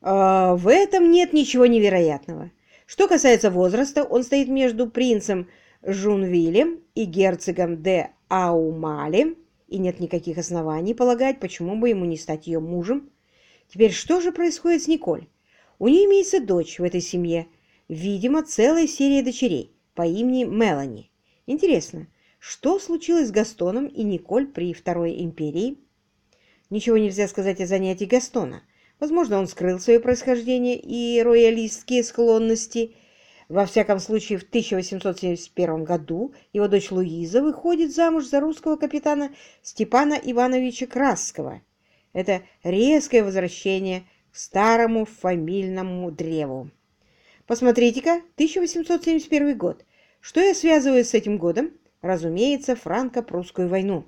А, в этом нет ничего невероятного. Что касается возраста, он стоит между принцем Жунвилем и герцогом де Аумалем, и нет никаких оснований полагать, почему бы ему не стать ее мужем. Теперь что же происходит с Николь? У нее имеется дочь в этой семье, видимо, целая серия дочерей по имени Мелани. Интересно, что случилось с Гастоном и Николь при Второй империи? Ничего нельзя сказать о занятии Гастона. Возможно, он скрыл свое происхождение и роялистские склонности. Во всяком случае, в 1871 году его дочь Луиза выходит замуж за русского капитана Степана Ивановича Красского. Это резкое возвращение к старому фамильному древу. Посмотрите-ка, 1871 год. Что я связываю с этим годом? Разумеется, франко-прусскую войну.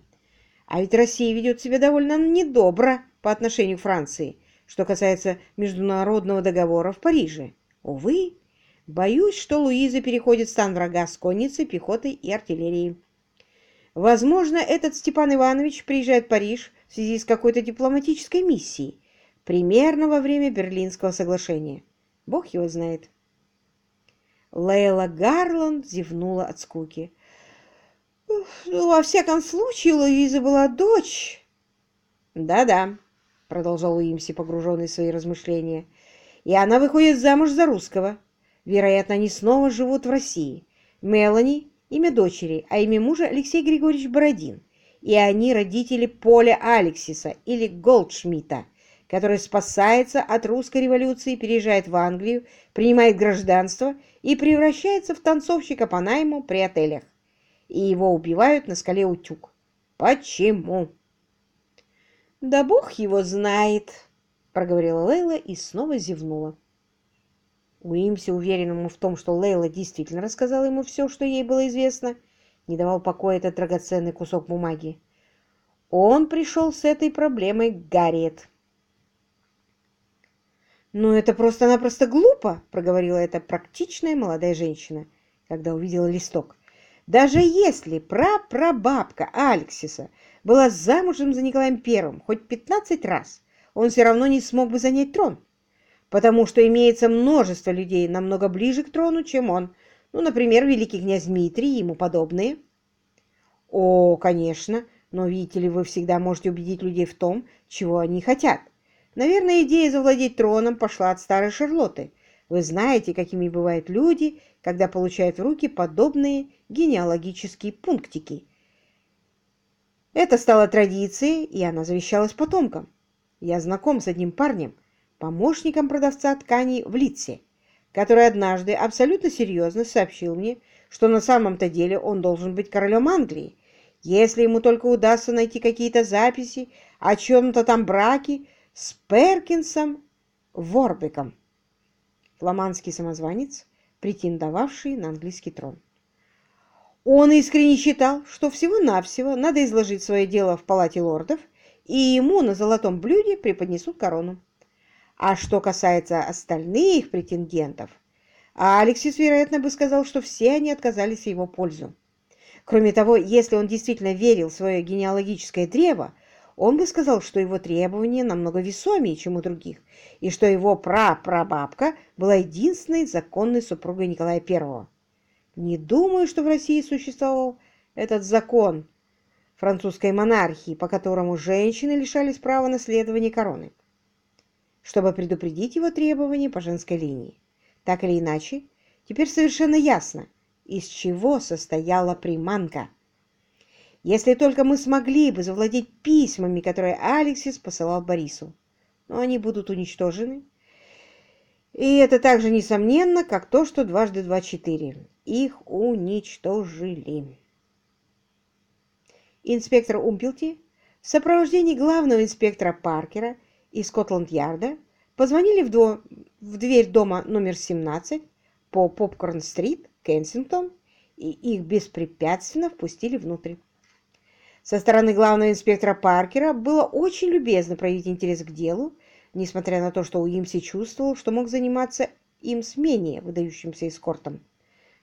А ведь Россия ведет себя довольно недобро по отношению к Франции, что касается международного договора в Париже. Увы, боюсь, что Луиза переходит в стан врага с конницей, пехотой и артиллерией. Возможно, этот Степан Иванович приезжает в Париж в связи с какой-то дипломатической миссией, примерно во время Берлинского соглашения. Бог его знает. Лейла Гарланд зевнула от скуки. Ну, во всяком случае, у Луизы была дочь. Да-да, продолжал Уимси, погруженный в свои размышления. И она выходит замуж за русского. Вероятно, они снова живут в России. Мелани – имя дочери, а имя мужа Алексей Григорьевич Бородин. И они родители Поля Алексиса или Голдшмита, который спасается от русской революции, переезжает в Англию, принимает гражданство и превращается в танцовщика по найму при отелях и его убивают на скале утюг. Почему? Да бог его знает, проговорила Лейла и снова зевнула. Уимси, уверенному в том, что Лейла действительно рассказала ему все, что ей было известно, не давал покоя этот драгоценный кусок бумаги. Он пришел с этой проблемой к Гарриет. «Ну, это просто-напросто глупо», — проговорила эта практичная молодая женщина, когда увидела листок. Даже если прапрабабка Алексиса была замужем за Николаем Первым хоть 15 раз, он все равно не смог бы занять трон, потому что имеется множество людей намного ближе к трону, чем он, ну, например, великий князь Дмитрий и ему подобные. О, конечно, но видите ли, вы всегда можете убедить людей в том, чего они хотят. Наверное, идея завладеть троном пошла от старой Шарлотты, вы знаете, какими бывают люди, когда получают в руки подобные генеалогические пунктики. Это стало традицией, и она завещалась потомкам. Я знаком с одним парнем, помощником продавца тканей в Литсе, который однажды абсолютно серьезно сообщил мне, что на самом-то деле он должен быть королем Англии, если ему только удастся найти какие-то записи о чем-то там браке с Перкинсом Ворбеком фламандский самозванец, претендовавший на английский трон. Он искренне считал, что всего-навсего надо изложить свое дело в палате лордов, и ему на золотом блюде преподнесут корону. А что касается остальных претендентов, Алексис, вероятно, бы сказал, что все они отказались в его пользу. Кроме того, если он действительно верил в свое генеалогическое древо, он бы сказал, что его требования намного весомее, чем у других, и что его прапрабабка была единственной законной супругой Николая I. Не думаю, что в России существовал этот закон французской монархии, по которому женщины лишались права наследования короны, чтобы предупредить его требования по женской линии. Так или иначе, теперь совершенно ясно, из чего состояла приманка. Если только мы смогли бы завладеть письмами, которые Алексис посылал Борису. Но они будут уничтожены. И это так же несомненно, как то, что дважды два четыре. Их уничтожили. Инспектор Умпилти в сопровождении главного инспектора Паркера из Скотланд-Ярда позвонили в, дво... в дверь дома номер 17 по Попкорн-стрит, Кенсингтон, и их беспрепятственно впустили внутрь. Со стороны главного инспектора Паркера было очень любезно проявить интерес к делу, несмотря на то, что Уимси чувствовал, что мог заниматься им с менее выдающимся эскортом.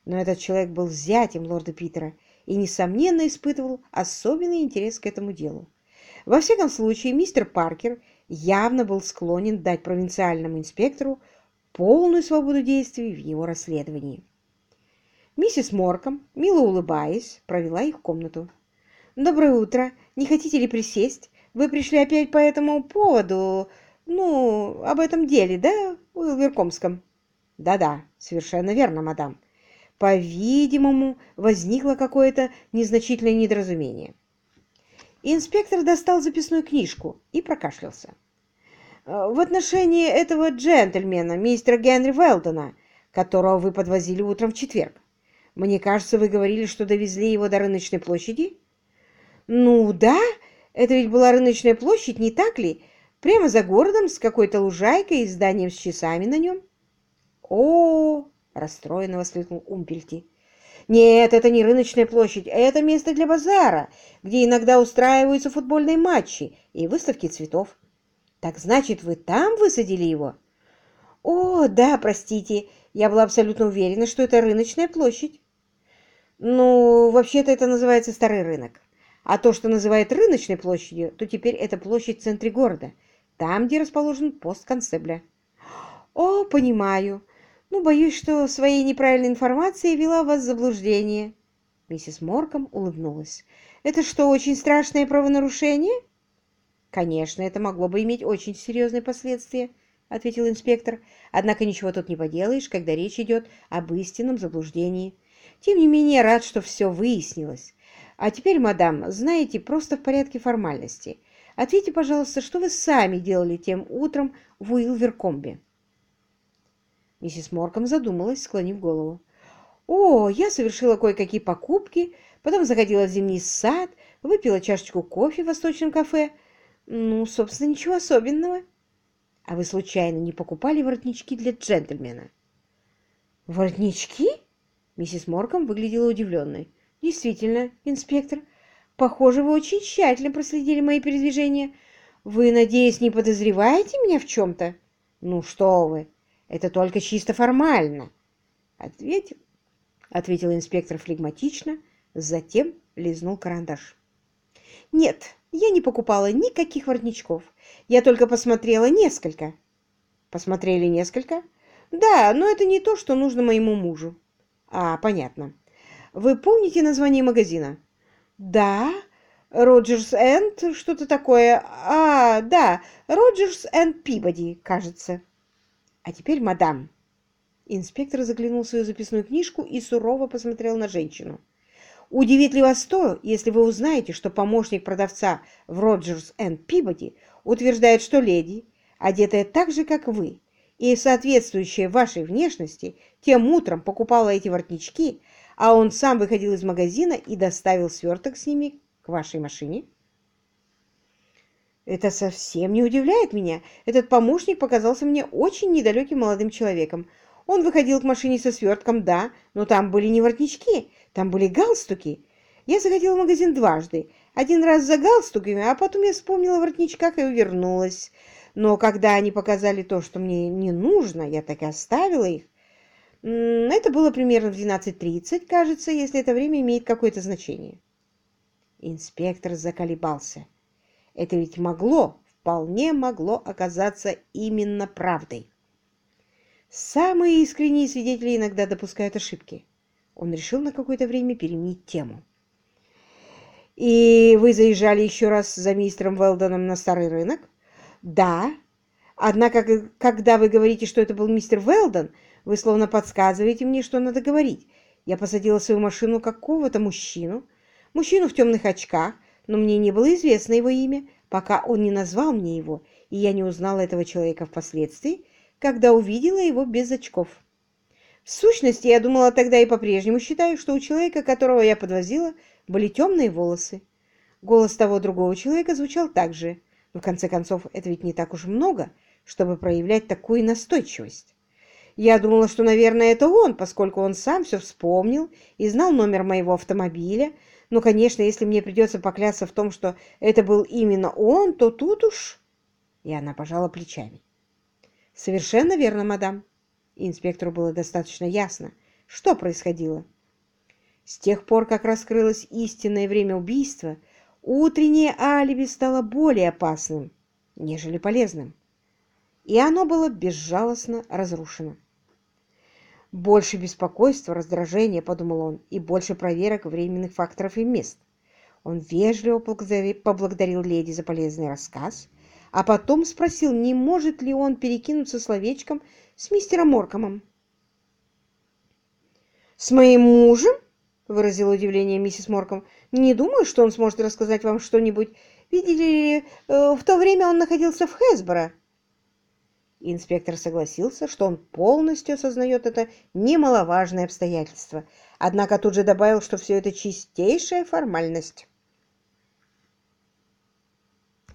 Но этот человек был зятем лорда Питера и, несомненно, испытывал особенный интерес к этому делу. Во всяком случае, мистер Паркер явно был склонен дать провинциальному инспектору полную свободу действий в его расследовании. Миссис Морком, мило улыбаясь, провела их в комнату. «Доброе утро. Не хотите ли присесть? Вы пришли опять по этому поводу, ну, об этом деле, да, Уилверкомском?» «Да-да, совершенно верно, мадам. По-видимому, возникло какое-то незначительное недоразумение». Инспектор достал записную книжку и прокашлялся. «Э, «В отношении этого джентльмена, мистера Генри Велдона, которого вы подвозили утром в четверг, мне кажется, вы говорили, что довезли его до рыночной площади? Ну да, это ведь была рыночная площадь, не так ли? Прямо за городом с какой-то лужайкой и зданием с часами на нем. О, расстроенно воскликнул Умпельти. Нет, это не рыночная площадь, это место для базара, где иногда устраиваются футбольные матчи и выставки цветов. Так значит, вы там высадили его? О, да, простите, я была абсолютно уверена, что это рыночная площадь. Ну, вообще-то это называется старый рынок. А то, что называют рыночной площадью, то теперь это площадь в центре города, там, где расположен пост констебля. О, понимаю. Ну, боюсь, что своей неправильной информацией вела вас в заблуждение. Миссис Морком улыбнулась. Это что, очень страшное правонарушение? Конечно, это могло бы иметь очень серьезные последствия, ответил инспектор. Однако ничего тут не поделаешь, когда речь идет об истинном заблуждении. Тем не менее, рад, что все выяснилось. А теперь, мадам, знаете, просто в порядке формальности. Ответьте, пожалуйста, что вы сами делали тем утром в Уилверкомбе?» Миссис Морком задумалась, склонив голову. «О, я совершила кое-какие покупки, потом заходила в зимний сад, выпила чашечку кофе в восточном кафе. Ну, собственно, ничего особенного. А вы случайно не покупали воротнички для джентльмена?» «Воротнички?» Миссис Морком выглядела удивленной. «Действительно, инспектор, похоже, вы очень тщательно проследили мои передвижения. Вы, надеюсь, не подозреваете меня в чем-то?» «Ну что вы, это только чисто формально», — ответил, ответил инспектор флегматично, затем лизнул карандаш. «Нет, я не покупала никаких воротничков. Я только посмотрела несколько». «Посмотрели несколько?» «Да, но это не то, что нужно моему мужу». А, понятно. Вы помните название магазина? Да, Роджерс энд что-то такое. А, да, Роджерс энд Пибоди, кажется. А теперь, мадам. Инспектор заглянул в свою записную книжку и сурово посмотрел на женщину. Удивит ли вас то, если вы узнаете, что помощник продавца в Роджерс энд Пибоди утверждает, что леди, одетая так же, как вы, и соответствующая вашей внешности, тем утром покупала эти воротнички, а он сам выходил из магазина и доставил сверток с ними к вашей машине? Это совсем не удивляет меня. Этот помощник показался мне очень недалеким молодым человеком. Он выходил к машине со свертком, да, но там были не воротнички, там были галстуки. Я заходила в магазин дважды. Один раз за галстуками, а потом я вспомнила о воротничках и увернулась. Но когда они показали то, что мне не нужно, я так и оставила их. Это было примерно в 12.30, кажется, если это время имеет какое-то значение. Инспектор заколебался. Это ведь могло, вполне могло оказаться именно правдой. Самые искренние свидетели иногда допускают ошибки. Он решил на какое-то время переменить тему. «И вы заезжали еще раз за мистером Велдоном на старый рынок?» Да. Однако, когда вы говорите, что это был мистер Велдон, вы словно подсказываете мне, что надо говорить. Я посадила в свою машину какого-то мужчину, мужчину в темных очках, но мне не было известно его имя, пока он не назвал мне его, и я не узнала этого человека впоследствии, когда увидела его без очков. В сущности, я думала тогда и по-прежнему считаю, что у человека, которого я подвозила, были темные волосы. Голос того другого человека звучал так же. В конце концов, это ведь не так уж много, чтобы проявлять такую настойчивость. Я думала, что, наверное, это он, поскольку он сам все вспомнил и знал номер моего автомобиля. Но, конечно, если мне придется поклясться в том, что это был именно он, то тут уж... И она пожала плечами. Совершенно верно, мадам. инспектору было достаточно ясно, что происходило. С тех пор, как раскрылось истинное время убийства, утреннее алиби стало более опасным, нежели полезным. И оно было безжалостно разрушено. Больше беспокойства, раздражения, подумал он, и больше проверок временных факторов и мест. Он вежливо поблагодарил леди за полезный рассказ, а потом спросил, не может ли он перекинуться словечком с мистером Моркомом. «С моим мужем?» — выразила удивление миссис Морком. «Не думаю, что он сможет рассказать вам что-нибудь. Видели ли, э, в то время он находился в Хэсборо». Инспектор согласился, что он полностью осознает это немаловажное обстоятельство, однако тут же добавил, что все это чистейшая формальность.